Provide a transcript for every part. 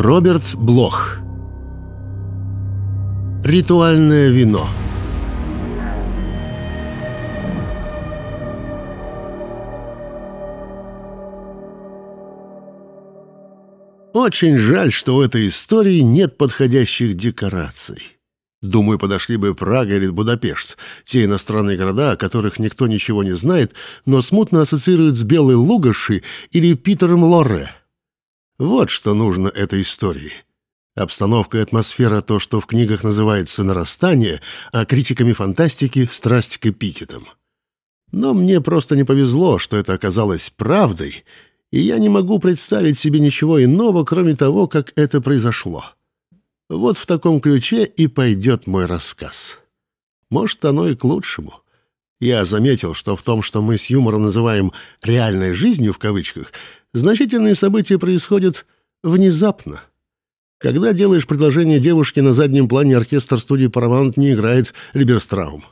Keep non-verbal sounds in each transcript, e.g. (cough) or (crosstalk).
Роберт Блох Ритуальное вино Очень жаль, что у этой истории нет подходящих декораций. Думаю, подошли бы Прага или Будапешт, те иностранные города, о которых никто ничего не знает, но смутно ассоциируют с Белой Лугаши или Питером Лоре. Вот что нужно этой истории. Обстановка и атмосфера — то, что в книгах называется «нарастание», а критиками фантастики — «страсть к эпитетам». Но мне просто не повезло, что это оказалось правдой, и я не могу представить себе ничего иного, кроме того, как это произошло. Вот в таком ключе и пойдет мой рассказ. Может, оно и к лучшему. Я заметил, что в том, что мы с юмором называем «реальной жизнью» в кавычках, значительные события происходят внезапно. Когда делаешь предложение девушке на заднем плане оркестр студии Paramount не играет Либерстраум.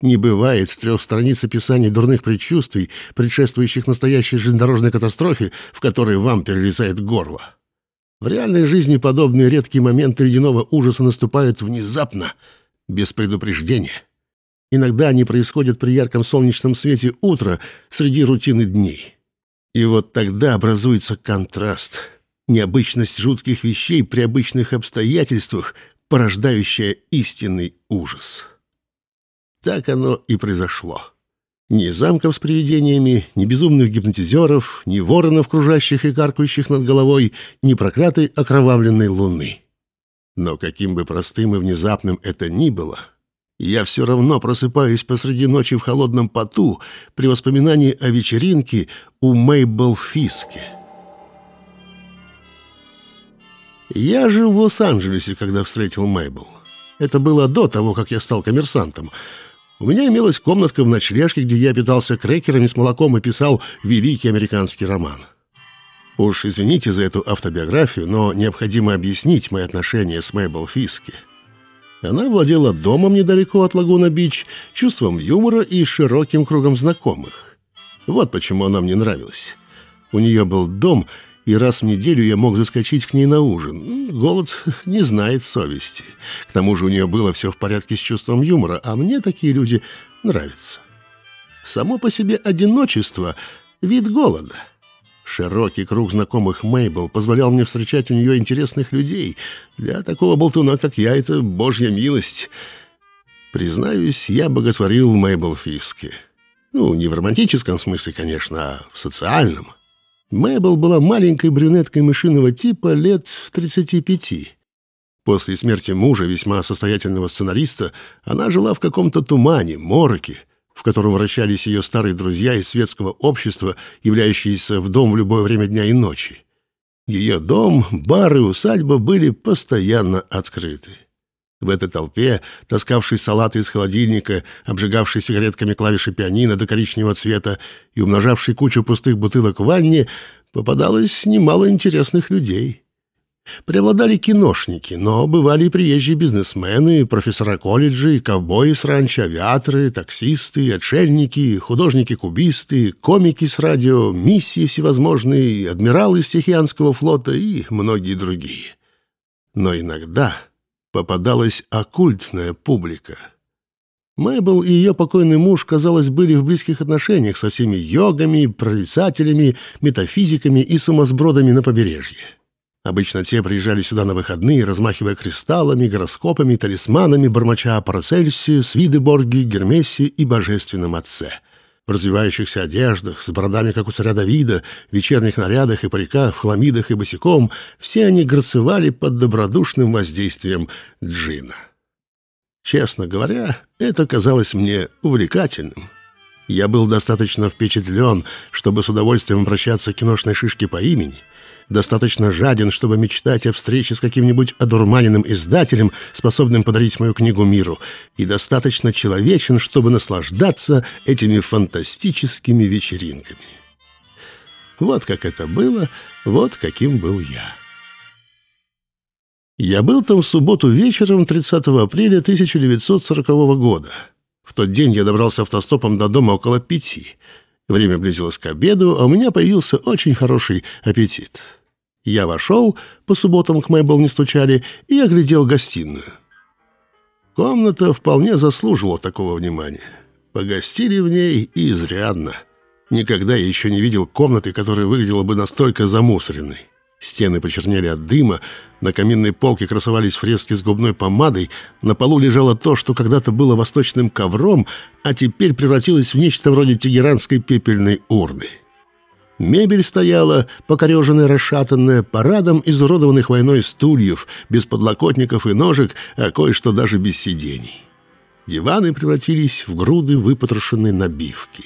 Не бывает трех страниц описаний дурных предчувствий, предшествующих настоящей железнодорожной катастрофе, в которой вам перелезает горло. В реальной жизни подобные редкие моменты ледяного ужаса наступают внезапно, без предупреждения. Иногда они происходят при ярком солнечном свете утра среди рутины дней. И вот тогда образуется контраст, необычность жутких вещей при обычных обстоятельствах, порождающая истинный ужас. Так оно и произошло. Ни замков с привидениями, ни безумных гипнотизеров, ни воронов, кружащих и каркающих над головой, ни проклятой окровавленной луны. Но каким бы простым и внезапным это ни было, я все равно просыпаюсь посреди ночи в холодном поту при воспоминании о вечеринке у Мейбл Фиски. Я жил в Лос-Анджелесе, когда встретил Мейбл. Это было до того, как я стал коммерсантом — у меня имелась комнатка в ночлежке, где я питался крекерами с молоком и писал великий американский роман. Уж извините за эту автобиографию, но необходимо объяснить мои отношения с Мэйбл Фиски. Она владела домом недалеко от Лагуна-Бич, чувством юмора и широким кругом знакомых. Вот почему она мне нравилась. У нее был дом — и раз в неделю я мог заскочить к ней на ужин. Голод (laughs) не знает совести. К тому же у нее было все в порядке с чувством юмора, а мне такие люди нравятся. Само по себе одиночество — вид голода. Широкий круг знакомых Мейбл позволял мне встречать у нее интересных людей. Для такого болтуна, как я, это божья милость. Признаюсь, я боготворил Мейбл Фиски. Ну, не в романтическом смысле, конечно, а в социальном — Мэйбл была маленькой брюнеткой мышиного типа лет 35. После смерти мужа, весьма состоятельного сценариста, она жила в каком-то тумане, мороке, в котором вращались ее старые друзья из светского общества, являющиеся в дом в любое время дня и ночи. Ее дом, бар и усадьба были постоянно открыты. В этой толпе, таскавший салаты из холодильника, обжигавший сигаретками клавиши пианино до коричневого цвета и умножавший кучу пустых бутылок в ванне, попадалось немало интересных людей. Преобладали киношники, но бывали и приезжие бизнесмены, профессора колледжей, ковбои с ранчо, авиаторы, таксисты, отшельники, художники-кубисты, комики с радио, миссии всевозможные, адмиралы из Тихоокеанского флота и многие другие. Но иногда попадалась оккультная публика. Мэйбл и ее покойный муж, казалось, были в близких отношениях со всеми йогами, прорицателями, метафизиками и самосбродами на побережье. Обычно те приезжали сюда на выходные, размахивая кристаллами, гороскопами, талисманами, бормоча о Парацельсе, Свидеборге, Гермесе и Божественном Отце — в развивающихся одеждах, с бородами, как у царя Давида, в вечерних нарядах и париках, в хламидах и босиком, все они грацевали под добродушным воздействием джина. Честно говоря, это казалось мне увлекательным. Я был достаточно впечатлен, чтобы с удовольствием обращаться к киношной шишке по имени — достаточно жаден, чтобы мечтать о встрече с каким-нибудь одурманенным издателем, способным подарить мою книгу миру, и достаточно человечен, чтобы наслаждаться этими фантастическими вечеринками. Вот как это было, вот каким был я. Я был там в субботу вечером 30 апреля 1940 года. В тот день я добрался автостопом до дома около пяти. Время близилось к обеду, а у меня появился очень хороший аппетит. Я вошел, по субботам к Мэйбл не стучали, и оглядел гостиную. Комната вполне заслуживала такого внимания. Погостили в ней и изрядно. Никогда я еще не видел комнаты, которая выглядела бы настолько замусоренной. Стены почернели от дыма, на каминной полке красовались фрески с губной помадой, на полу лежало то, что когда-то было восточным ковром, а теперь превратилось в нечто вроде тегеранской пепельной урны. Мебель стояла, покореженная, расшатанная, парадом изуродованных войной стульев, без подлокотников и ножек, а кое-что даже без сидений. Диваны превратились в груды выпотрошенной набивки.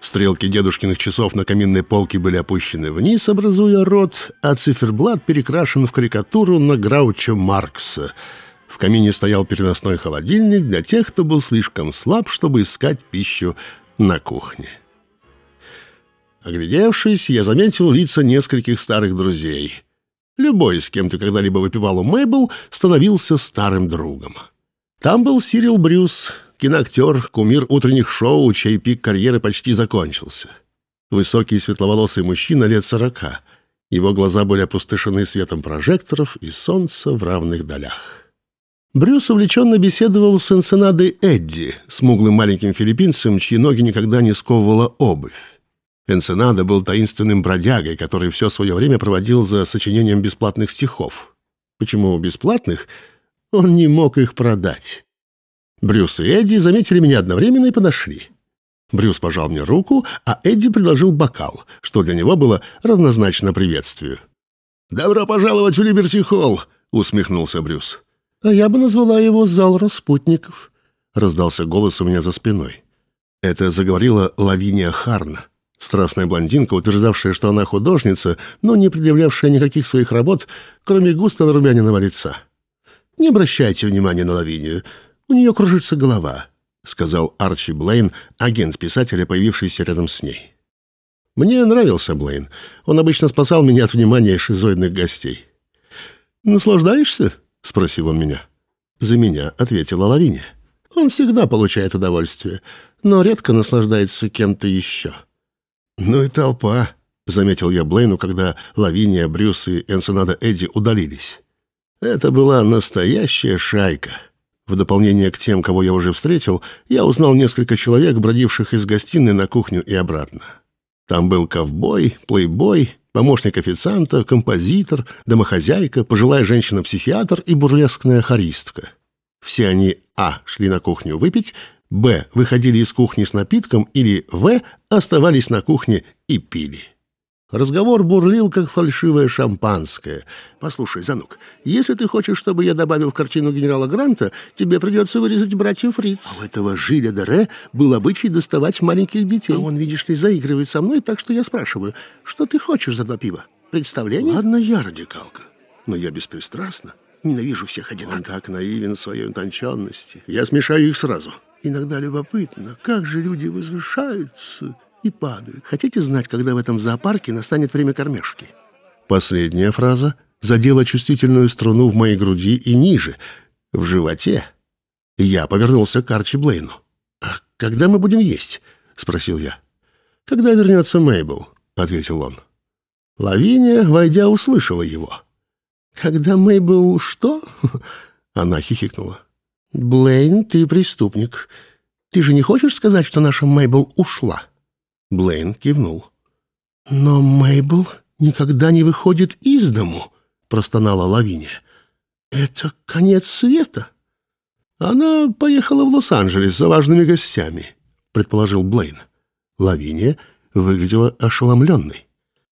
Стрелки дедушкиных часов на каминной полке были опущены вниз, образуя рот, а циферблат перекрашен в карикатуру на Грауча Маркса. В камине стоял переносной холодильник для тех, кто был слишком слаб, чтобы искать пищу на кухне. Оглядевшись, я заметил лица нескольких старых друзей. Любой, с кем ты когда-либо выпивал у Мэйбл, становился старым другом. Там был Сирил Брюс, киноактер, кумир утренних шоу, чей пик карьеры почти закончился. Высокий светловолосый мужчина лет сорока. Его глаза были опустошены светом прожекторов и солнца в равных долях. Брюс увлеченно беседовал с Энсенадой Эдди, смуглым маленьким филиппинцем, чьи ноги никогда не сковывала обувь. Энсенада был таинственным бродягой, который все свое время проводил за сочинением бесплатных стихов. Почему бесплатных? Он не мог их продать. Брюс и Эдди заметили меня одновременно и подошли. Брюс пожал мне руку, а Эдди предложил бокал, что для него было равнозначно приветствию. «Добро пожаловать в Либерти-Холл!» — усмехнулся Брюс. «А я бы назвала его «Зал распутников», — раздался голос у меня за спиной. Это заговорила Лавиния Харна. Страстная блондинка, утверждавшая, что она художница, но не предъявлявшая никаких своих работ, кроме густо нарумяненного лица. «Не обращайте внимания на Лавинию. У нее кружится голова», — сказал Арчи Блейн, агент писателя, появившийся рядом с ней. Мне нравился Блейн. Он обычно спасал меня от внимания шизоидных гостей. «Наслаждаешься?» — спросил он меня. «За меня», — ответила Лавиния. «Он всегда получает удовольствие, но редко наслаждается кем-то еще». «Ну и толпа», — заметил я Блейну, когда Лавиния, Брюс и Энсенада Эдди удалились. Это была настоящая шайка. В дополнение к тем, кого я уже встретил, я узнал несколько человек, бродивших из гостиной на кухню и обратно. Там был ковбой, плейбой, помощник официанта, композитор, домохозяйка, пожилая женщина-психиатр и бурлескная хористка. Все они а. шли на кухню выпить, б. выходили из кухни с напитком или в. оставались на кухне и пили. Разговор бурлил, как фальшивое шампанское. «Послушай, Занук, если ты хочешь, чтобы я добавил в картину генерала Гранта, тебе придется вырезать братьев Фриц. А у этого Жиля Дере был обычай доставать маленьких детей. А он, видишь ли, заигрывает со мной, так что я спрашиваю, что ты хочешь за два пива? Представление? Ладно, я радикалка, но я беспристрастна. Ненавижу всех одинаково. Он так наивен в своей утонченности. Я смешаю их сразу. Иногда любопытно, как же люди возвышаются и падают. Хотите знать, когда в этом зоопарке настанет время кормежки? Последняя фраза задела чувствительную струну в моей груди и ниже, в животе. Я повернулся к Арчи Блейну. «А когда мы будем есть?» — спросил я. «Когда вернется Мейбл», — ответил он. Лавиния, войдя, услышала его. «Когда Мейбл что?» Она хихикнула. «Блейн, ты преступник. Ты же не хочешь сказать, что наша Мейбл ушла?» Блейн кивнул. «Но Мейбл никогда не выходит из дому», — простонала Лавиния. «Это конец света». «Она поехала в Лос-Анджелес за важными гостями», — предположил Блейн. Лавиния выглядела ошеломленной.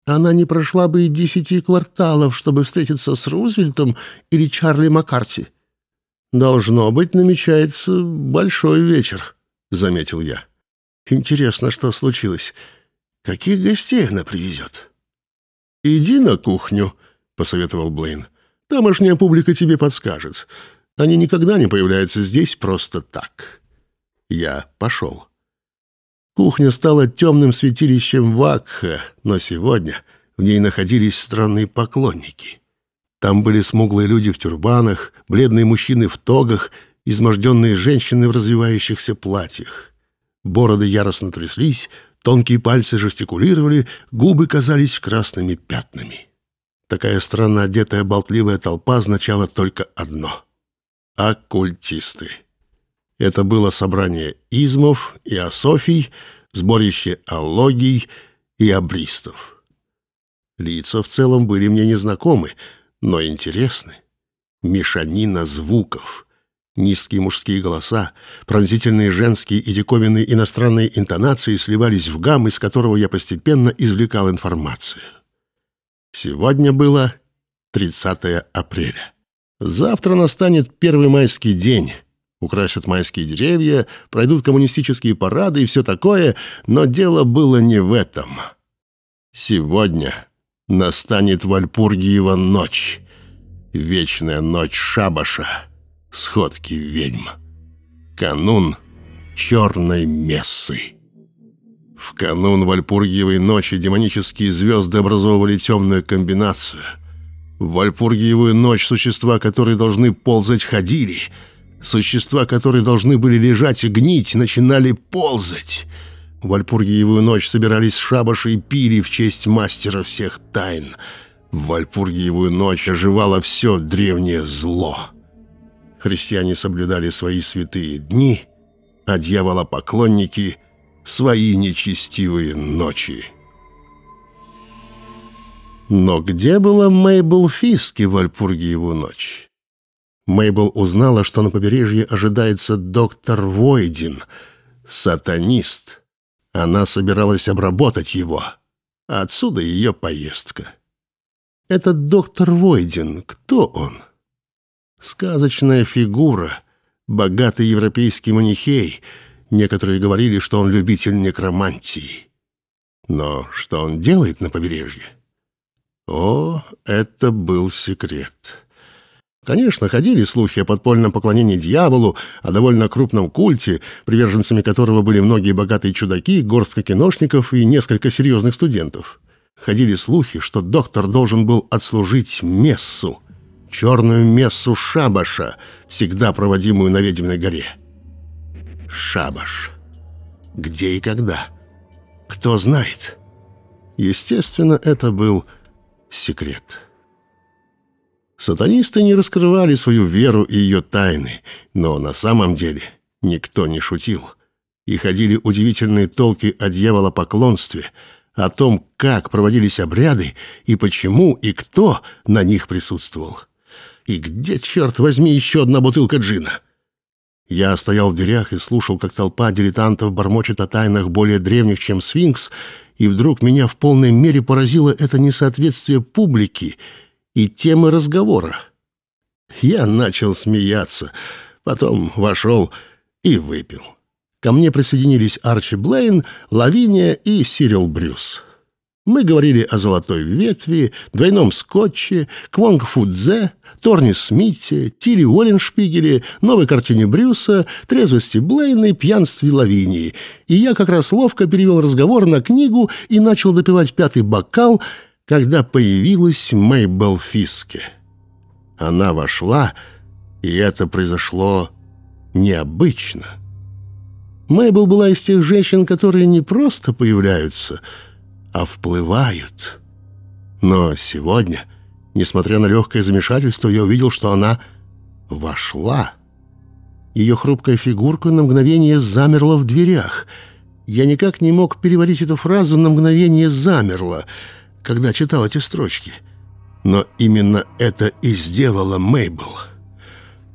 Она не прошла бы и десяти кварталов, чтобы встретиться с Рузвельтом или Чарли Маккарти. «Должно быть, намечается большой вечер», — заметил я. «Интересно, что случилось. Каких гостей она привезет?» «Иди на кухню», — посоветовал Блейн. «Тамошняя публика тебе подскажет. Они никогда не появляются здесь просто так». Я пошел. Кухня стала темным святилищем Вакха, но сегодня в ней находились странные поклонники — там были смуглые люди в тюрбанах, бледные мужчины в тогах, изможденные женщины в развивающихся платьях. Бороды яростно тряслись, тонкие пальцы жестикулировали, губы казались красными пятнами. Такая странно одетая болтливая толпа означала только одно — оккультисты. Это было собрание измов и асофий, сборище аллогий и абристов. Лица в целом были мне незнакомы, но интересны. Мешанина звуков, низкие мужские голоса, пронзительные женские и диковинные иностранные интонации сливались в гамм, из которого я постепенно извлекал информацию. Сегодня было 30 апреля. Завтра настанет первый майский день. Украсят майские деревья, пройдут коммунистические парады и все такое, но дело было не в этом. Сегодня настанет Вальпургиева ночь, вечная ночь шабаша, сходки ведьм. Канун черной мессы. В канун Вальпургиевой ночи демонические звезды образовывали темную комбинацию. В Вальпургиевую ночь существа, которые должны ползать, ходили — Существа, которые должны были лежать и гнить, начинали ползать. В Вальпургиевую ночь собирались шабаши и пили в честь мастера всех тайн. В Вальпургиевую ночь оживало все древнее зло. Христиане соблюдали свои святые дни, а дьяволопоклонники — свои нечестивые ночи. Но где была Мейбл Фиски в Вальпургиеву ночь? Мейбл узнала, что на побережье ожидается доктор Войдин, сатанист. Она собиралась обработать его. Отсюда ее поездка. Этот доктор Войдин, кто он? Сказочная фигура, богатый европейский манихей. Некоторые говорили, что он любитель некромантии. Но что он делает на побережье? О, это был секрет. Конечно, ходили слухи о подпольном поклонении дьяволу, о довольно крупном культе, приверженцами которого были многие богатые чудаки, горстка киношников и несколько серьезных студентов. Ходили слухи, что доктор должен был отслужить мессу, черную мессу шабаша, всегда проводимую на Ведьминой горе. Шабаш. Где и когда? Кто знает? Естественно, это был секрет. Сатанисты не раскрывали свою веру и ее тайны, но на самом деле никто не шутил. И ходили удивительные толки о дьяволопоклонстве, о том, как проводились обряды и почему и кто на них присутствовал. И где, черт возьми, еще одна бутылка джина? Я стоял в дверях и слушал, как толпа дилетантов бормочет о тайнах более древних, чем сфинкс, и вдруг меня в полной мере поразило это несоответствие публики — и темы разговора. Я начал смеяться, потом вошел и выпил. Ко мне присоединились Арчи Блейн, Лавиния и Сирил Брюс. Мы говорили о «Золотой ветви», «Двойном скотче», «Квонг Фудзе», Торни Смите, Тилли Уолленшпигеле, новой картине Брюса, трезвости Блейна и пьянстве Лавинии. И я как раз ловко перевел разговор на книгу и начал допивать пятый бокал — когда появилась Мейбл Фиске. Она вошла, и это произошло необычно. Мейбл была из тех женщин, которые не просто появляются, а вплывают. Но сегодня, несмотря на легкое замешательство, я увидел, что она вошла. Ее хрупкая фигурка на мгновение замерла в дверях. Я никак не мог переварить эту фразу «на мгновение замерла», когда читал эти строчки. Но именно это и сделала Мейбл.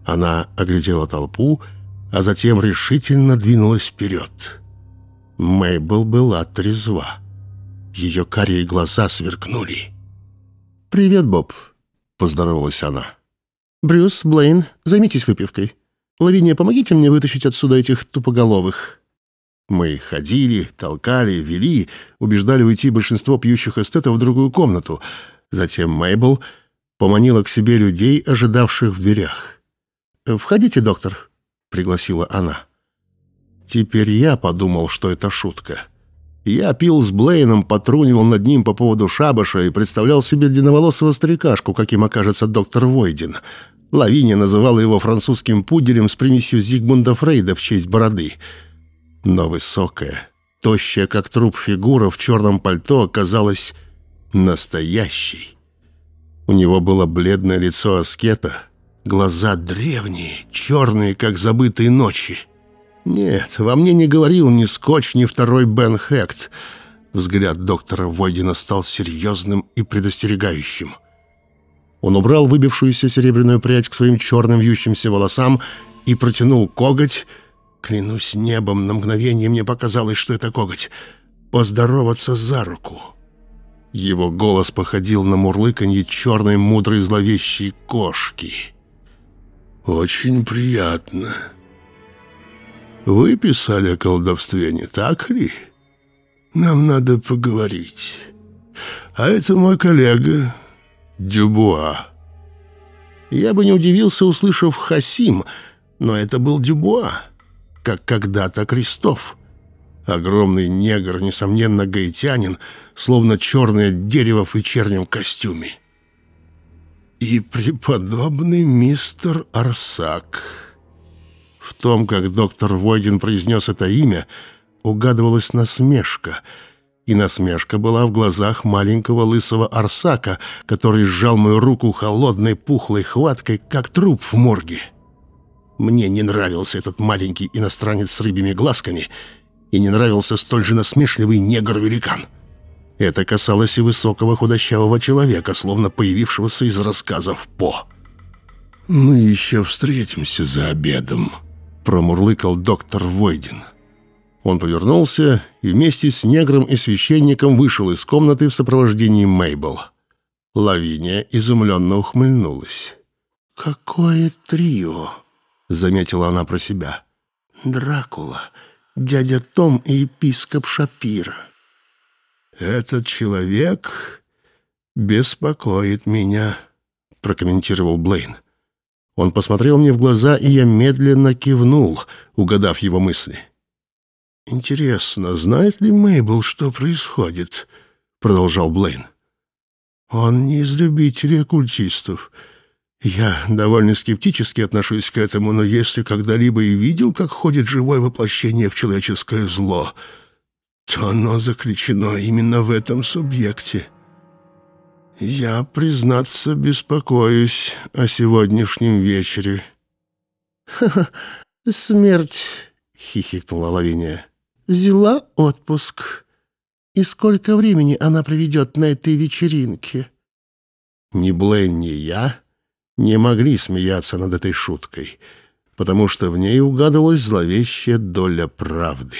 Она оглядела толпу, а затем решительно двинулась вперед. Мейбл была трезва. Ее карие глаза сверкнули. «Привет, Боб», — поздоровалась она. «Брюс, Блейн, займитесь выпивкой. Лавиния, помогите мне вытащить отсюда этих тупоголовых». Мы ходили, толкали, вели, убеждали уйти большинство пьющих эстетов в другую комнату. Затем Мейбл поманила к себе людей, ожидавших в дверях. «Входите, доктор», — пригласила она. Теперь я подумал, что это шутка. Я пил с Блейном, потрунивал над ним по поводу шабаша и представлял себе длинноволосого старикашку, каким окажется доктор Войдин. Лавиния называла его французским пуделем с примесью Зигмунда Фрейда в честь бороды — но высокая, тощая, как труп фигура в черном пальто оказалась настоящей. У него было бледное лицо аскета, глаза древние, черные, как забытые ночи. Нет, во мне не говорил ни скотч, ни второй Бен Хект. Взгляд доктора Войдина стал серьезным и предостерегающим. Он убрал выбившуюся серебряную прядь к своим черным вьющимся волосам и протянул коготь. Клянусь небом, на мгновение мне показалось, что это коготь. Поздороваться за руку. Его голос походил на мурлыканье черной мудрой зловещей кошки. «Очень приятно. Вы писали о колдовстве, не так ли? Нам надо поговорить. А это мой коллега Дюбуа». Я бы не удивился, услышав «Хасим», но это был Дюбуа, как когда-то Крестов. Огромный негр, несомненно, гаитянин, словно черное дерево в вечернем костюме. И преподобный мистер Арсак. В том, как доктор Войдин произнес это имя, угадывалась насмешка, и насмешка была в глазах маленького лысого Арсака, который сжал мою руку холодной пухлой хваткой, как труп в морге. Мне не нравился этот маленький иностранец с рыбьими глазками — и не нравился столь же насмешливый негр-великан. Это касалось и высокого худощавого человека, словно появившегося из рассказов По. «Мы еще встретимся за обедом», — промурлыкал доктор Войдин. Он повернулся и вместе с негром и священником вышел из комнаты в сопровождении Мейбл. Лавиния изумленно ухмыльнулась. «Какое трио!» — заметила она про себя. «Дракула, дядя Том и епископ Шапира. «Этот человек беспокоит меня», — прокомментировал Блейн. Он посмотрел мне в глаза, и я медленно кивнул, угадав его мысли. «Интересно, знает ли Мейбл, что происходит?» — продолжал Блейн. «Он не из любителей оккультистов». Я довольно скептически отношусь к этому, но если когда-либо и видел, как ходит живое воплощение в человеческое зло, то оно заключено именно в этом субъекте. Я, признаться, беспокоюсь о сегодняшнем вечере. «Ха-ха, смерть!» — хихикнула Лавиния. «Взяла отпуск. И сколько времени она проведет на этой вечеринке?» Ни Блейн, ни я не могли смеяться над этой шуткой, потому что в ней угадывалась зловещая доля правды.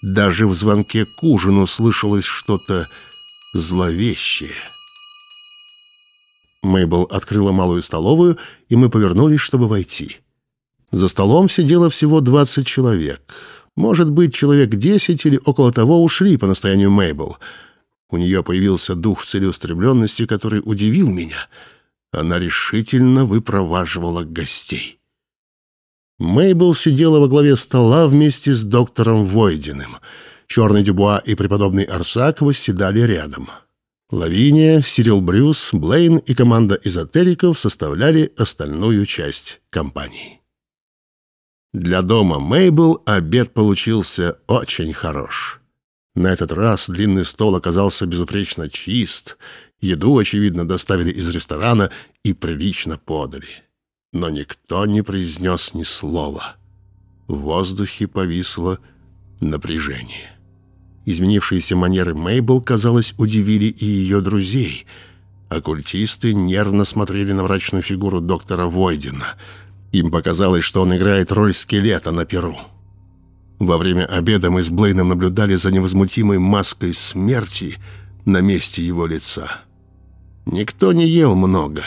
Даже в звонке к ужину слышалось что-то зловещее. Мейбл открыла малую столовую, и мы повернулись, чтобы войти. За столом сидело всего 20 человек. Может быть, человек 10 или около того ушли по настоянию Мейбл. У нее появился дух целеустремленности, который удивил меня — она решительно выпроваживала гостей. Мейбл сидела во главе стола вместе с доктором Войдиным. Черный Дюбуа и преподобный Арсак восседали рядом. Лавиния, Сирил Брюс, Блейн и команда эзотериков составляли остальную часть компании. Для дома Мейбл обед получился очень хорош. На этот раз длинный стол оказался безупречно чист, Еду, очевидно, доставили из ресторана и прилично подали. Но никто не произнес ни слова. В воздухе повисло напряжение. Изменившиеся манеры Мейбл, казалось, удивили и ее друзей. Оккультисты нервно смотрели на мрачную фигуру доктора Войдина. Им показалось, что он играет роль скелета на перу. Во время обеда мы с Блейном наблюдали за невозмутимой маской смерти на месте его лица. Никто не ел много.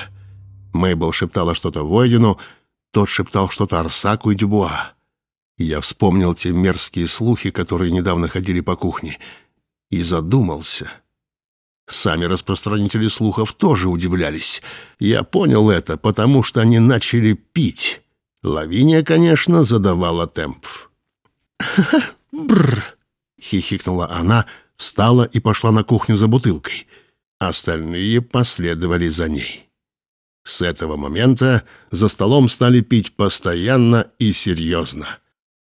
Мейбл шептала что-то Войдину, тот шептал что-то Арсаку и Дюбуа. Я вспомнил те мерзкие слухи, которые недавно ходили по кухне, и задумался. Сами распространители слухов тоже удивлялись. Я понял это, потому что они начали пить. Лавиния, конечно, задавала темп. «Бррр!» — хихикнула она, встала и пошла на кухню за бутылкой — Остальные последовали за ней. С этого момента за столом стали пить постоянно и серьезно.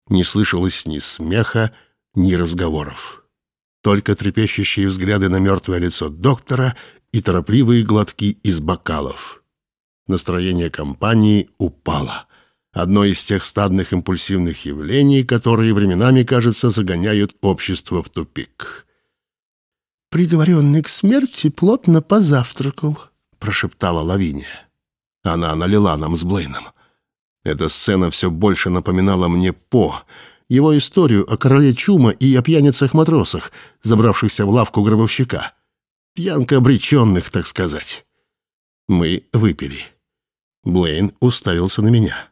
Не слышалось ни смеха, ни разговоров. Только трепещущие взгляды на мертвое лицо доктора и торопливые глотки из бокалов. Настроение компании упало. Одно из тех стадных импульсивных явлений, которые временами, кажется, загоняют общество в тупик. «Приговоренный к смерти плотно позавтракал», — прошептала Лавиния. Она налила нам с Блейном. Эта сцена все больше напоминала мне По, его историю о короле Чума и о пьяницах-матросах, забравшихся в лавку гробовщика. Пьянка обреченных, так сказать. Мы выпили. Блейн уставился на меня.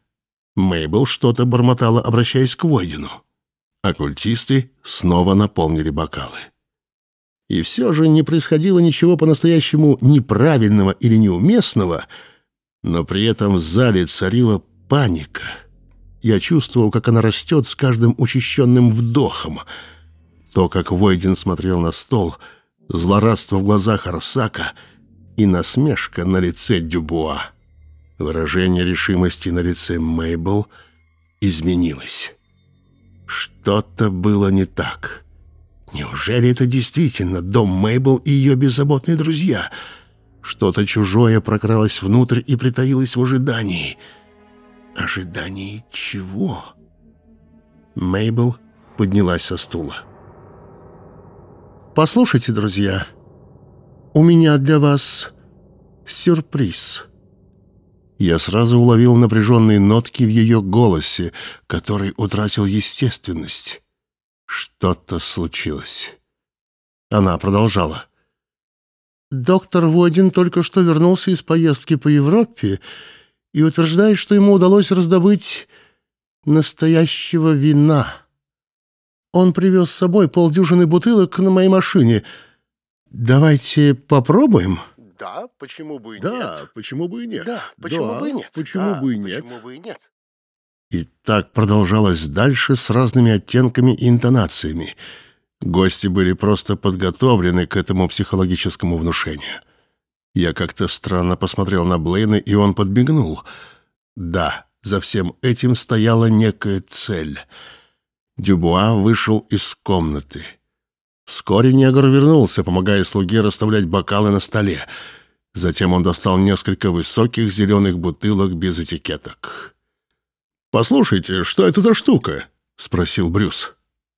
Мейбл что-то бормотала, обращаясь к Войдину. Оккультисты снова наполнили бокалы. И все же не происходило ничего по-настоящему неправильного или неуместного, но при этом в зале царила паника. Я чувствовал, как она растет с каждым учащенным вдохом. То, как Войдин смотрел на стол — злорадство в глазах Арсака и насмешка на лице Дюбуа. Выражение решимости на лице Мейбл изменилось. Что-то было не так. Неужели это действительно дом Мейбл и ее беззаботные друзья? Что-то чужое прокралось внутрь и притаилось в ожидании. Ожидании чего? Мейбл поднялась со стула. Послушайте, друзья, у меня для вас сюрприз». Я сразу уловил напряженные нотки в ее голосе, который утратил естественность. Что-то случилось. Она продолжала. «Доктор Водин только что вернулся из поездки по Европе и утверждает, что ему удалось раздобыть настоящего вина». Он привез с собой полдюжины бутылок на моей машине. Давайте попробуем?» «Да, почему бы и нет?» «Да, почему бы и нет?» «Да, почему да, бы и нет?» «Почему да, бы и нет?» «Почему бы и нет?» И так продолжалось дальше с разными оттенками и интонациями. Гости были просто подготовлены к этому психологическому внушению. Я как-то странно посмотрел на Блейна, и он подбегнул. Да, за всем этим стояла некая цель — Дюбуа вышел из комнаты. Вскоре негр вернулся, помогая слуге расставлять бокалы на столе. Затем он достал несколько высоких зеленых бутылок без этикеток. «Послушайте, что это за штука?» — спросил Брюс.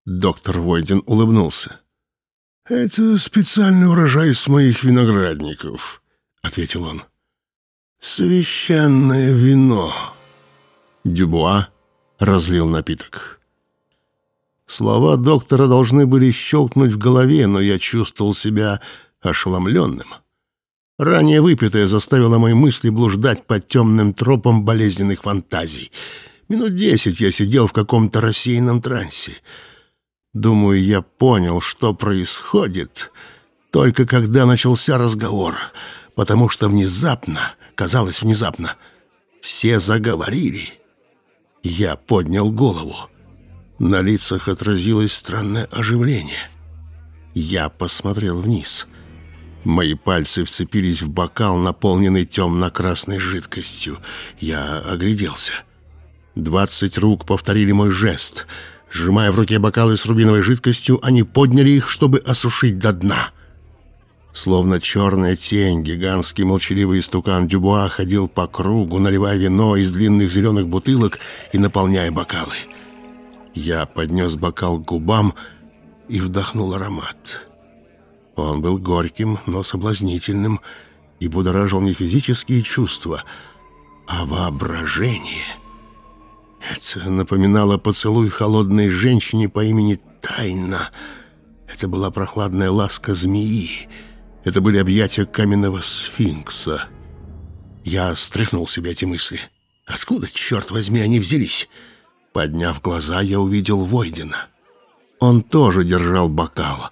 Доктор Войден улыбнулся. «Это специальный урожай с моих виноградников», — ответил он. «Священное вино». Дюбуа разлил напиток. Слова доктора должны были щелкнуть в голове, но я чувствовал себя ошеломленным. Ранее выпитое заставило мои мысли блуждать по темным тропам болезненных фантазий. Минут десять я сидел в каком-то рассеянном трансе. Думаю, я понял, что происходит, только когда начался разговор, потому что внезапно, казалось внезапно, все заговорили. Я поднял голову. На лицах отразилось странное оживление. Я посмотрел вниз. Мои пальцы вцепились в бокал, наполненный темно-красной жидкостью. Я огляделся. Двадцать рук повторили мой жест. Сжимая в руке бокалы с рубиновой жидкостью, они подняли их, чтобы осушить до дна. Словно черная тень, гигантский молчаливый истукан Дюбуа ходил по кругу, наливая вино из длинных зеленых бутылок и наполняя бокалы. Я поднес бокал к губам и вдохнул аромат. Он был горьким, но соблазнительным и будоражил не физические чувства, а воображение. Это напоминало поцелуй холодной женщине по имени Тайна. Это была прохладная ласка змеи. Это были объятия каменного сфинкса. Я стряхнул себе эти мысли. Откуда, черт возьми, они взялись? Подняв глаза, я увидел Войдина. Он тоже держал бокал,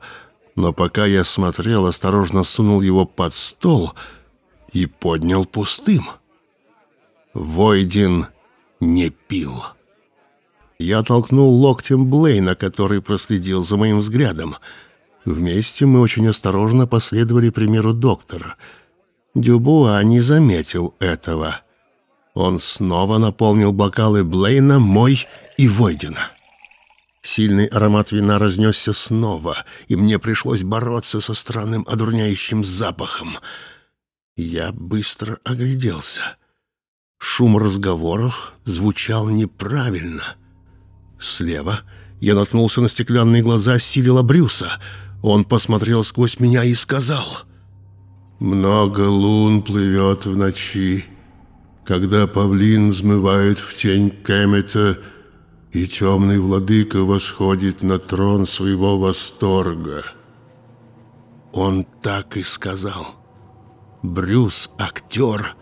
но пока я смотрел, осторожно сунул его под стол и поднял пустым. Войдин не пил. Я толкнул локтем Блейна, который проследил за моим взглядом. Вместе мы очень осторожно последовали примеру доктора. Дюбуа не заметил этого. Он снова наполнил бокалы Блейна, мой и Войдина. Сильный аромат вина разнесся снова, и мне пришлось бороться со странным одурняющим запахом. Я быстро огляделся. Шум разговоров звучал неправильно. Слева я наткнулся на стеклянные глаза Сирила Брюса. Он посмотрел сквозь меня и сказал... «Много лун плывет в ночи, когда павлин взмывает в тень Кэмета, и темный владыка восходит на трон своего восторга». Он так и сказал. Брюс, актер,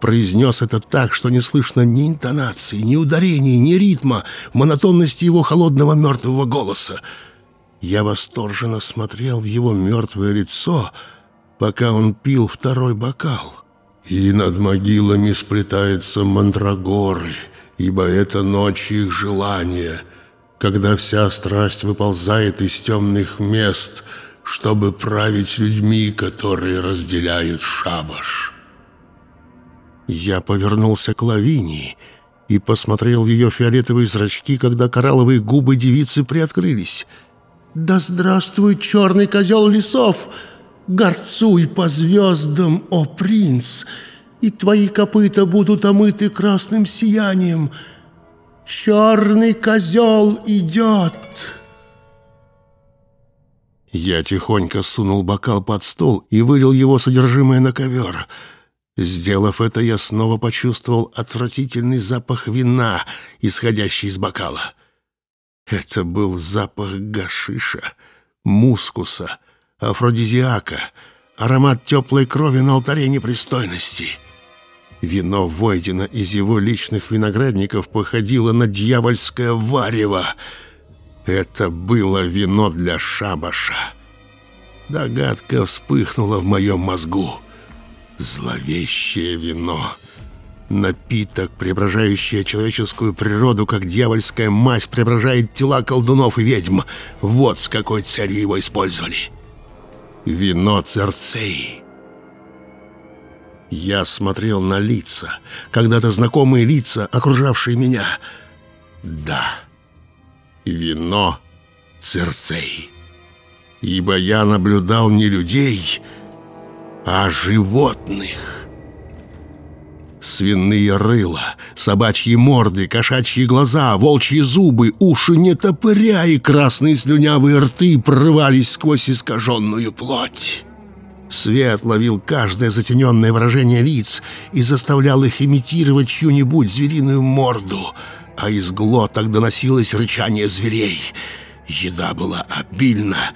произнес это так, что не слышно ни интонации, ни ударений, ни ритма, монотонности его холодного мертвого голоса. Я восторженно смотрел в его мертвое лицо, пока он пил второй бокал. «И над могилами сплетаются мандрагоры, ибо это ночь их желания, когда вся страсть выползает из темных мест, чтобы править людьми, которые разделяют шабаш». Я повернулся к Лавинии и посмотрел в ее фиолетовые зрачки, когда коралловые губы девицы приоткрылись. «Да здравствует черный козел лесов! Горцуй по звездам, о принц! И твои копыта будут омыты красным сиянием! Черный козел идет!» Я тихонько сунул бокал под стол и вылил его содержимое на ковер — Сделав это, я снова почувствовал отвратительный запах вина, исходящий из бокала. Это был запах гашиша, мускуса, афродизиака, аромат теплой крови на алтаре непристойности. Вино Войдена из его личных виноградников походило на дьявольское варево. Это было вино для шабаша. Догадка вспыхнула в моем мозгу. Зловещее вино. Напиток, преображающий человеческую природу, как дьявольская мазь преображает тела колдунов и ведьм. Вот с какой целью его использовали. Вино Церцеи. Я смотрел на лица, когда-то знакомые лица, окружавшие меня. Да, вино Церцеи. Ибо я наблюдал не людей, а животных. Свиные рыла, собачьи морды, кошачьи глаза, волчьи зубы, уши нетопыря и красные слюнявые рты прорывались сквозь искаженную плоть. Свет ловил каждое затененное выражение лиц и заставлял их имитировать чью-нибудь звериную морду, а из глоток доносилось рычание зверей. Еда была обильна,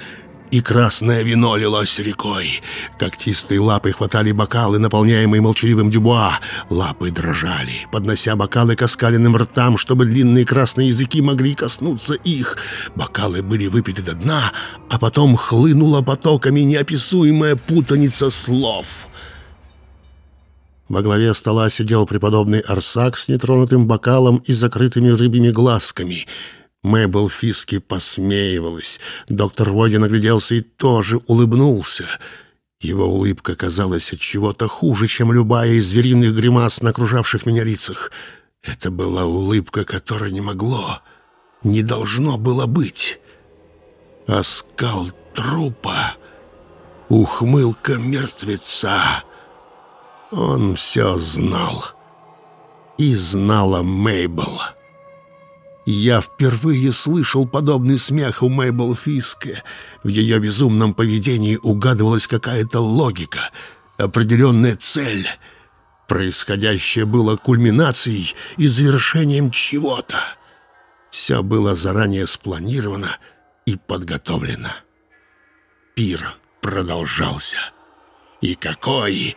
и красное вино лилось рекой. Когтистые лапы хватали бокалы, наполняемые молчаливым дюбуа. Лапы дрожали, поднося бокалы к оскаленным ртам, чтобы длинные красные языки могли коснуться их. Бокалы были выпиты до дна, а потом хлынула потоками неописуемая путаница слов. Во главе стола сидел преподобный Арсак с нетронутым бокалом и закрытыми рыбьими глазками — Мэйбл Фиски посмеивалась. Доктор Води нагляделся и тоже улыбнулся. Его улыбка казалась от чего-то хуже, чем любая из звериных гримас на окружавших меня лицах. Это была улыбка, которой не могло, не должно было быть. Оскал трупа, ухмылка мертвеца. Он все знал. И знала Мейбл. Я впервые слышал подобный смех у Мэйбл Фиске. В ее безумном поведении угадывалась какая-то логика, определенная цель. Происходящее было кульминацией и завершением чего-то. Все было заранее спланировано и подготовлено. Пир продолжался. И какой!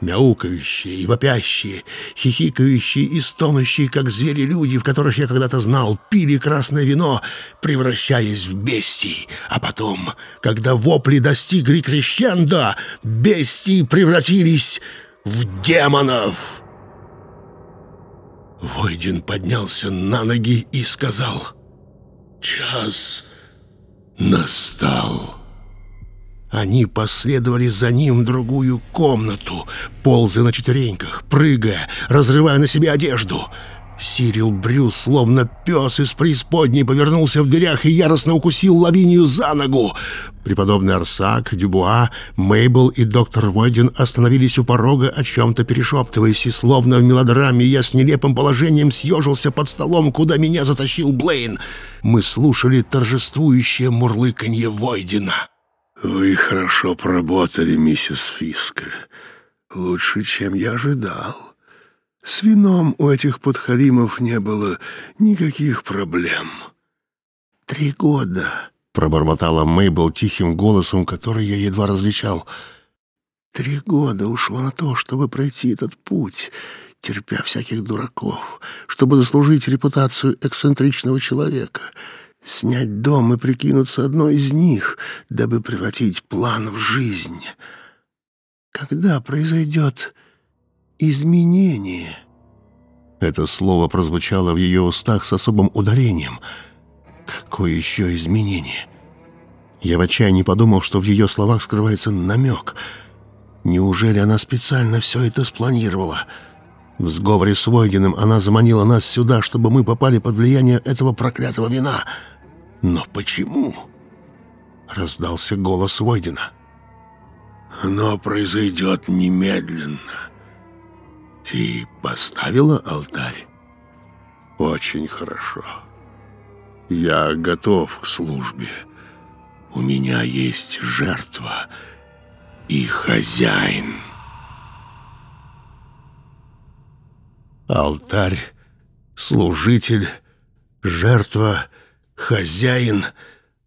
Мяукающие и вопящие, хихикающие и стонущие, как звери-люди, в которых я когда-то знал, пили красное вино, превращаясь в бестий. А потом, когда вопли достигли крещенда, бестии превратились в демонов. Войдин поднялся на ноги и сказал «Час настал». Они последовали за ним в другую комнату, ползая на четвереньках, прыгая, разрывая на себе одежду. Сирил Брюс, словно пес из преисподней, повернулся в дверях и яростно укусил Лавинию за ногу. Преподобный Арсак, Дюбуа, Мейбл и доктор Войден остановились у порога, о чем-то перешептываясь, и словно в мелодраме я с нелепым положением съежился под столом, куда меня затащил Блейн. Мы слушали торжествующее мурлыканье Войдена. «Вы хорошо поработали, миссис Фиска. Лучше, чем я ожидал». С вином у этих подхалимов не было никаких проблем. «Три года», — пробормотала Мейбл тихим голосом, который я едва различал. «Три года ушло на то, чтобы пройти этот путь, терпя всяких дураков, чтобы заслужить репутацию эксцентричного человека» снять дом и прикинуться одной из них, дабы превратить план в жизнь. Когда произойдет изменение. Это слово прозвучало в ее устах с особым ударением. Какое еще изменение? Я в отчаянии подумал, что в ее словах скрывается намек. Неужели она специально все это спланировала? В сговоре с Войгиным она заманила нас сюда, чтобы мы попали под влияние этого проклятого вина. Но почему? Раздался голос Войдина. «Оно произойдет немедленно». Ты поставила алтарь? Очень хорошо. Я готов к службе. У меня есть жертва и хозяин. Алтарь, служитель, жертва, хозяин,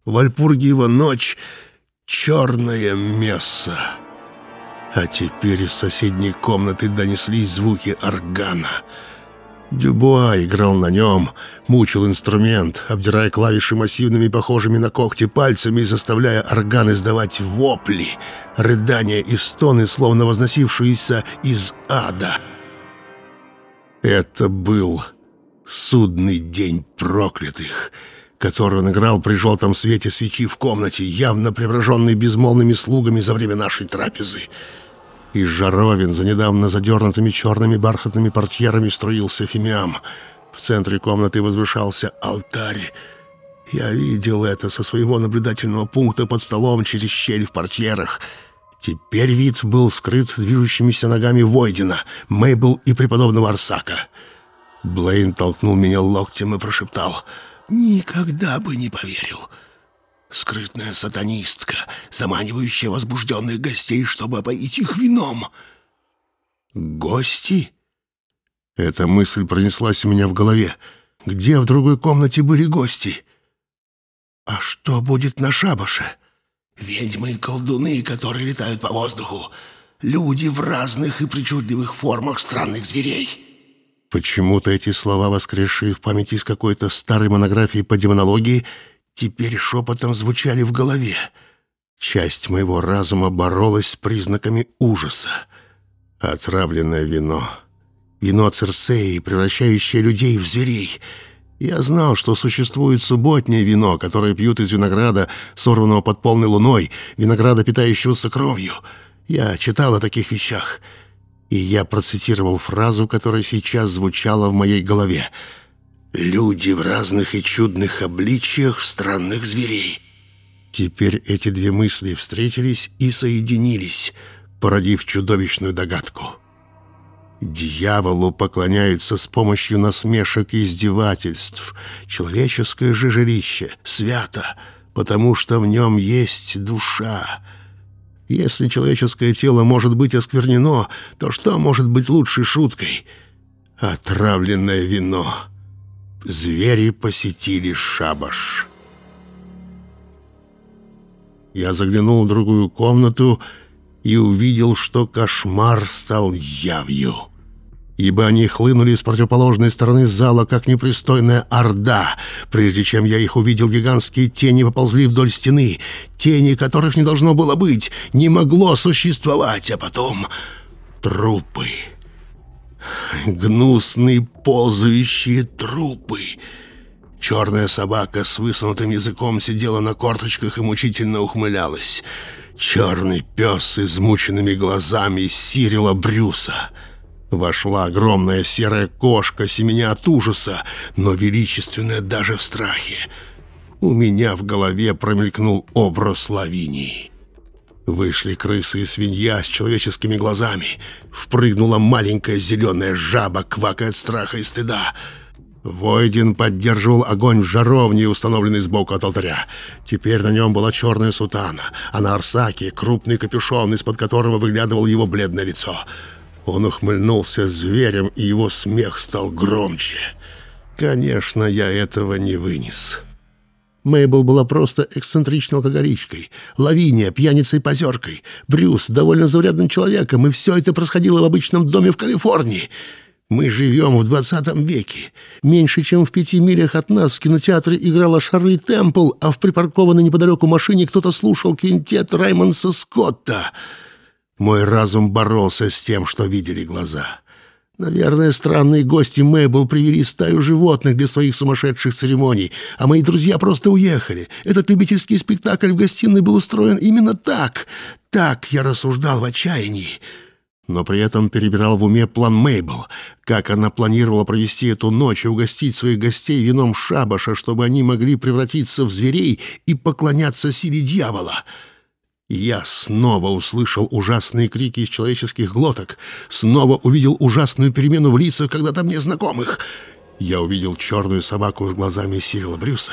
Вальпургиева ночь, черное место. А теперь из соседней комнаты донеслись звуки органа. Дюбуа играл на нем, мучил инструмент, обдирая клавиши массивными, похожими на когти пальцами и заставляя орган издавать вопли, рыдания и стоны, словно возносившиеся из ада. Это был судный день проклятых, который он играл при желтом свете свечи в комнате, явно превращенный безмолвными слугами за время нашей трапезы. Из жаровин за недавно задернутыми черными бархатными портьерами струился фимиам. В центре комнаты возвышался алтарь. Я видел это со своего наблюдательного пункта под столом через щель в портьерах. Теперь вид был скрыт движущимися ногами Войдина, Мейбл и преподобного Арсака. Блейн толкнул меня локтем и прошептал «Никогда бы не поверил». Скрытная сатанистка, заманивающая возбужденных гостей, чтобы опоить их вином. Гости? Эта мысль пронеслась у меня в голове. Где в другой комнате были гости? А что будет на шабаше? Ведьмы и колдуны, которые летают по воздуху. Люди в разных и причудливых формах странных зверей. Почему-то эти слова, воскресшие в памяти из какой-то старой монографии по демонологии, теперь шепотом звучали в голове. Часть моего разума боролась с признаками ужаса. Отравленное вино. Вино Церцеи, превращающее людей в зверей. Я знал, что существует субботнее вино, которое пьют из винограда, сорванного под полной луной, винограда, питающегося кровью. Я читал о таких вещах. И я процитировал фразу, которая сейчас звучала в моей голове — Люди в разных и чудных обличиях странных зверей. Теперь эти две мысли встретились и соединились, породив чудовищную догадку. Дьяволу поклоняются с помощью насмешек и издевательств. Человеческое же жилище свято, потому что в нем есть душа. Если человеческое тело может быть осквернено, то что может быть лучшей шуткой? Отравленное вино — звери посетили шабаш. Я заглянул в другую комнату и увидел, что кошмар стал явью. Ибо они хлынули с противоположной стороны зала, как непристойная орда. Прежде чем я их увидел, гигантские тени поползли вдоль стены. Тени, которых не должно было быть, не могло существовать, а потом трупы гнусные ползающие трупы. Черная собака с высунутым языком сидела на корточках и мучительно ухмылялась. Черный пес с измученными глазами сирила Брюса. Вошла огромная серая кошка, семеня от ужаса, но величественная даже в страхе. У меня в голове промелькнул образ Лавинии. Вышли крысы и свинья с человеческими глазами. Впрыгнула маленькая зеленая жаба, квакая от страха и стыда. Войдин поддерживал огонь в жаровне, установленной сбоку от алтаря. Теперь на нем была черная сутана, а на Арсаке крупный капюшон, из-под которого выглядывало его бледное лицо. Он ухмыльнулся зверем, и его смех стал громче. Конечно, я этого не вынес. Мейбл была просто эксцентричной алкоголичкой, Лавиния — пьяницей-позеркой, Брюс — довольно заурядным человеком, и все это происходило в обычном доме в Калифорнии. Мы живем в двадцатом веке. Меньше чем в пяти милях от нас в кинотеатре играла Шарли Темпл, а в припаркованной неподалеку машине кто-то слушал квинтет Раймонса Скотта. Мой разум боролся с тем, что видели глаза. Наверное, странные гости Мэйбл привели стаю животных для своих сумасшедших церемоний, а мои друзья просто уехали. Этот любительский спектакль в гостиной был устроен именно так. Так я рассуждал в отчаянии. Но при этом перебирал в уме план Мейбл, как она планировала провести эту ночь и угостить своих гостей вином шабаша, чтобы они могли превратиться в зверей и поклоняться силе дьявола. Я снова услышал ужасные крики из человеческих глоток, снова увидел ужасную перемену в лицах когда-то мне знакомых. Я увидел черную собаку с глазами Сирила Брюса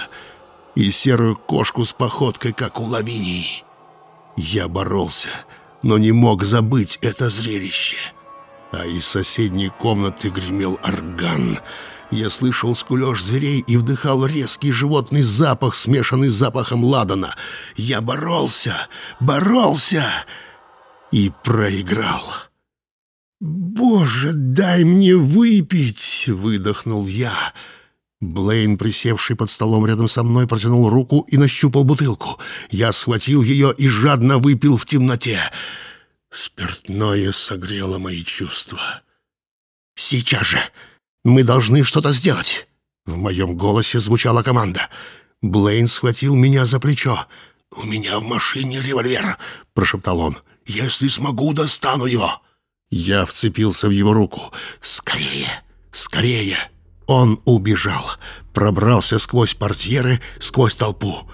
и серую кошку с походкой, как у Лавинии. Я боролся, но не мог забыть это зрелище. А из соседней комнаты гремел орган — я слышал скулёж зверей и вдыхал резкий животный запах, смешанный с запахом ладана. Я боролся, боролся и проиграл. «Боже, дай мне выпить!» — выдохнул я. Блейн, присевший под столом рядом со мной, протянул руку и нащупал бутылку. Я схватил ее и жадно выпил в темноте. Спиртное согрело мои чувства. «Сейчас же!» Мы должны что-то сделать!» В моем голосе звучала команда. Блейн схватил меня за плечо. «У меня в машине револьвер», — прошептал он. «Если смогу, достану его». Я вцепился в его руку. «Скорее! Скорее!» Он убежал, пробрался сквозь портьеры, сквозь толпу.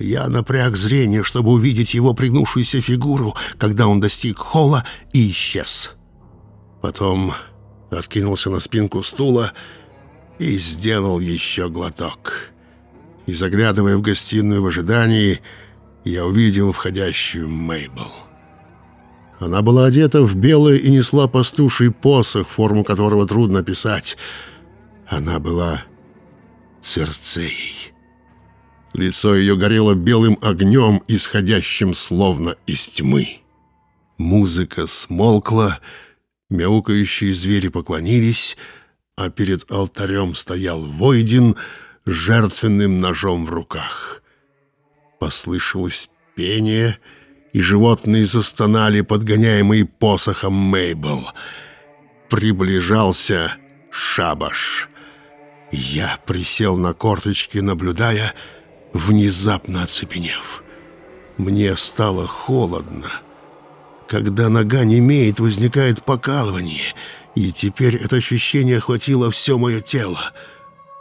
Я напряг зрение, чтобы увидеть его пригнувшуюся фигуру, когда он достиг холла и исчез. Потом откинулся на спинку стула и сделал еще глоток. И заглядывая в гостиную в ожидании, я увидел входящую Мейбл. Она была одета в белое и несла пастуший посох, форму которого трудно писать. Она была Церцеей. Лицо ее горело белым огнем, исходящим словно из тьмы. Музыка смолкла, Мяукающие звери поклонились, а перед алтарем стоял Войдин с жертвенным ножом в руках. Послышалось пение, и животные застонали, подгоняемые посохом Мейбл. Приближался шабаш. Я присел на корточки, наблюдая, внезапно оцепенев. Мне стало холодно. Когда нога не имеет, возникает покалывание, и теперь это ощущение охватило все мое тело.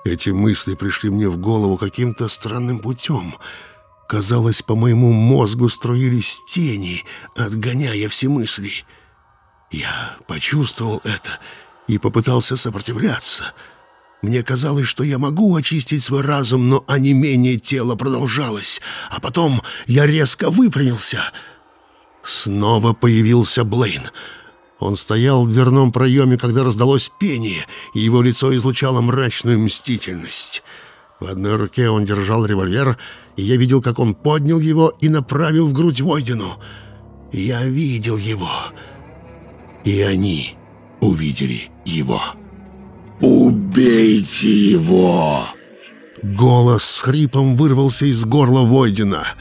Эти мысли пришли мне в голову каким-то странным путем. Казалось, по моему мозгу струились тени, отгоняя все мысли. Я почувствовал это и попытался сопротивляться. Мне казалось, что я могу очистить свой разум, но онемение тела продолжалось, а потом я резко выпрямился — Снова появился Блейн. Он стоял в дверном проеме, когда раздалось пение, и его лицо излучало мрачную мстительность. В одной руке он держал револьвер, и я видел, как он поднял его и направил в грудь Войдину. Я видел его, и они увидели его. «Убейте его!» Голос с хрипом вырвался из горла Войдина —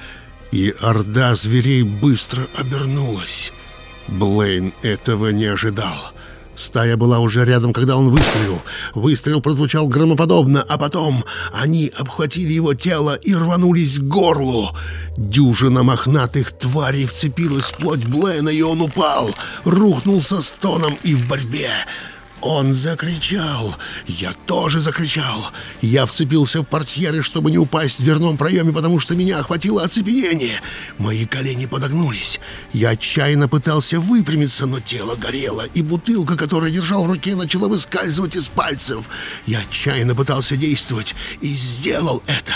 и орда зверей быстро обернулась. Блейн этого не ожидал. Стая была уже рядом, когда он выстрелил. Выстрел прозвучал громоподобно, а потом они обхватили его тело и рванулись к горлу. Дюжина мохнатых тварей вцепилась в плоть Блэна, и он упал, рухнул со стоном и в борьбе. Он закричал. Я тоже закричал. Я вцепился в портьеры, чтобы не упасть в дверном проеме, потому что меня охватило оцепенение. Мои колени подогнулись. Я отчаянно пытался выпрямиться, но тело горело, и бутылка, которую держал в руке, начала выскальзывать из пальцев. Я отчаянно пытался действовать и сделал это.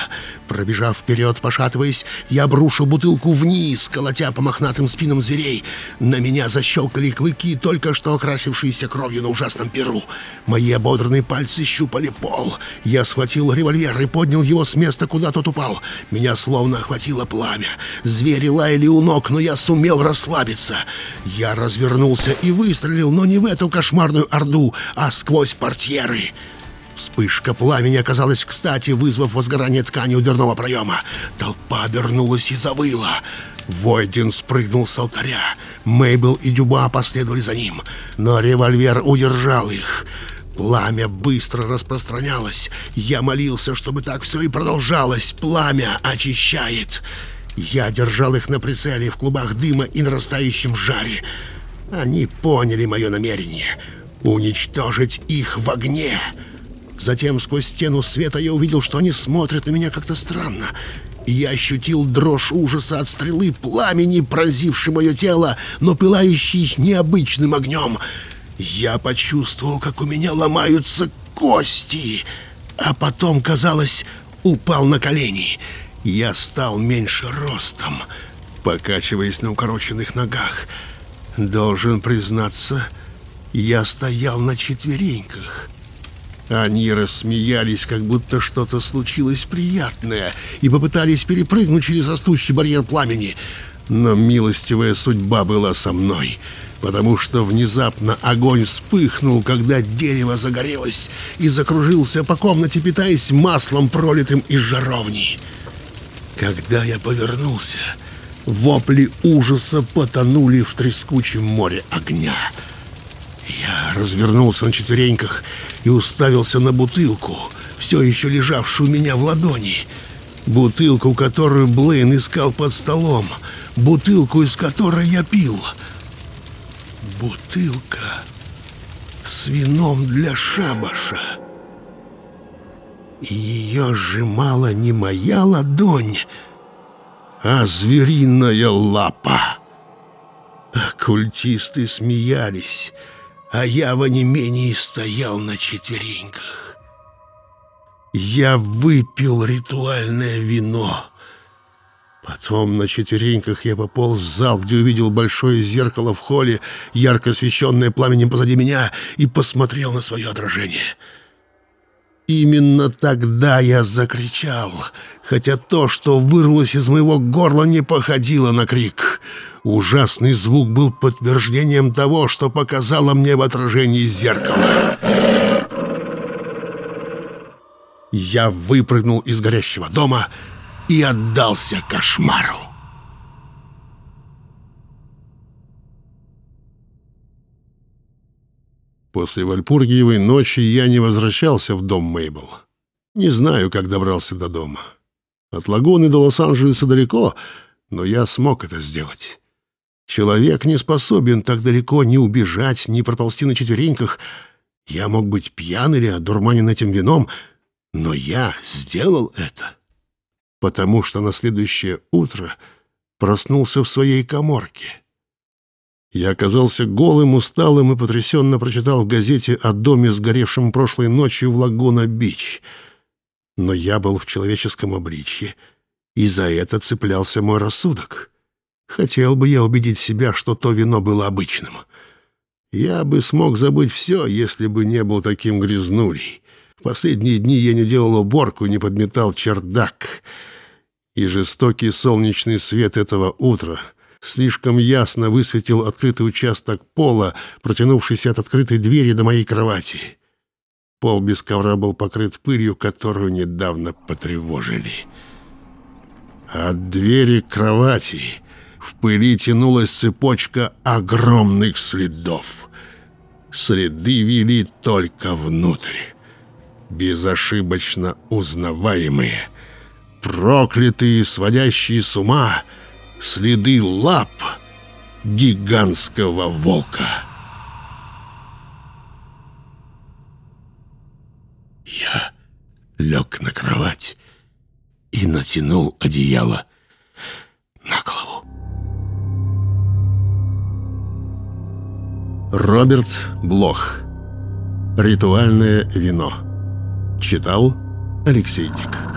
Пробежав вперед, пошатываясь, я обрушил бутылку вниз, колотя по мохнатым спинам зверей. На меня защелкали клыки, только что окрасившиеся кровью на ужасном перу. Мои ободранные пальцы щупали пол. Я схватил револьвер и поднял его с места, куда тот упал. Меня словно охватило пламя. Звери лаяли у ног, но я сумел расслабиться. Я развернулся и выстрелил, но не в эту кошмарную орду, а сквозь портьеры. Вспышка пламени оказалась кстати, вызвав возгорание ткани у дверного проема. Толпа обернулась и завыла. Войдин спрыгнул с алтаря. Мейбл и Дюба последовали за ним, но револьвер удержал их. Пламя быстро распространялось. Я молился, чтобы так все и продолжалось. Пламя очищает. Я держал их на прицеле в клубах дыма и нарастающем жаре. Они поняли мое намерение — уничтожить их в огне. Затем сквозь стену света я увидел, что они смотрят на меня как-то странно. Я ощутил дрожь ужаса от стрелы пламени, пронзившей мое тело, но пылающей необычным огнем. Я почувствовал, как у меня ломаются кости, а потом, казалось, упал на колени. Я стал меньше ростом, покачиваясь на укороченных ногах. Должен признаться, я стоял на четвереньках. Они рассмеялись, как будто что-то случилось приятное, и попытались перепрыгнуть через растущий барьер пламени. Но милостивая судьба была со мной, потому что внезапно огонь вспыхнул, когда дерево загорелось, и закружился по комнате, питаясь маслом, пролитым из жаровни. Когда я повернулся, вопли ужаса потонули в трескучем море огня. Я развернулся на четвереньках и уставился на бутылку, все еще лежавшую у меня в ладони. Бутылку, которую Блейн искал под столом. Бутылку, из которой я пил. Бутылка с вином для шабаша. И ее сжимала не моя ладонь, а звериная лапа. Оккультисты смеялись а я в онемении стоял на четвереньках. Я выпил ритуальное вино. Потом на четвереньках я пополз в зал, где увидел большое зеркало в холле, ярко освещенное пламенем позади меня, и посмотрел на свое отражение. Именно тогда я закричал, хотя то, что вырвалось из моего горла, не походило на крик — Ужасный звук был подтверждением того, что показало мне в отражении зеркала. Я выпрыгнул из горящего дома и отдался кошмару. После Вальпургиевой ночи я не возвращался в дом Мейбл. Не знаю, как добрался до дома. От Лагуны до Лос-Анджелеса далеко, но я смог это сделать. Человек не способен так далеко ни убежать, ни проползти на четвереньках. Я мог быть пьян или одурманен этим вином, но я сделал это, потому что на следующее утро проснулся в своей коморке. Я оказался голым, усталым и потрясенно прочитал в газете о доме, сгоревшем прошлой ночью в Лагуна-Бич. Но я был в человеческом обличье, и за это цеплялся мой рассудок. Хотел бы я убедить себя, что то вино было обычным. Я бы смог забыть все, если бы не был таким грязнулей. В последние дни я не делал уборку, не подметал чердак. И жестокий солнечный свет этого утра слишком ясно высветил открытый участок пола, протянувшийся от открытой двери до моей кровати. Пол без ковра был покрыт пылью, которую недавно потревожили. От двери кровати в пыли тянулась цепочка огромных следов. Следы вели только внутрь. Безошибочно узнаваемые, проклятые, сводящие с ума, следы лап гигантского волка. Я лег на кровать и натянул одеяло на голову. Роберт Блох. Ритуальное вино. Читал Алексей Дик.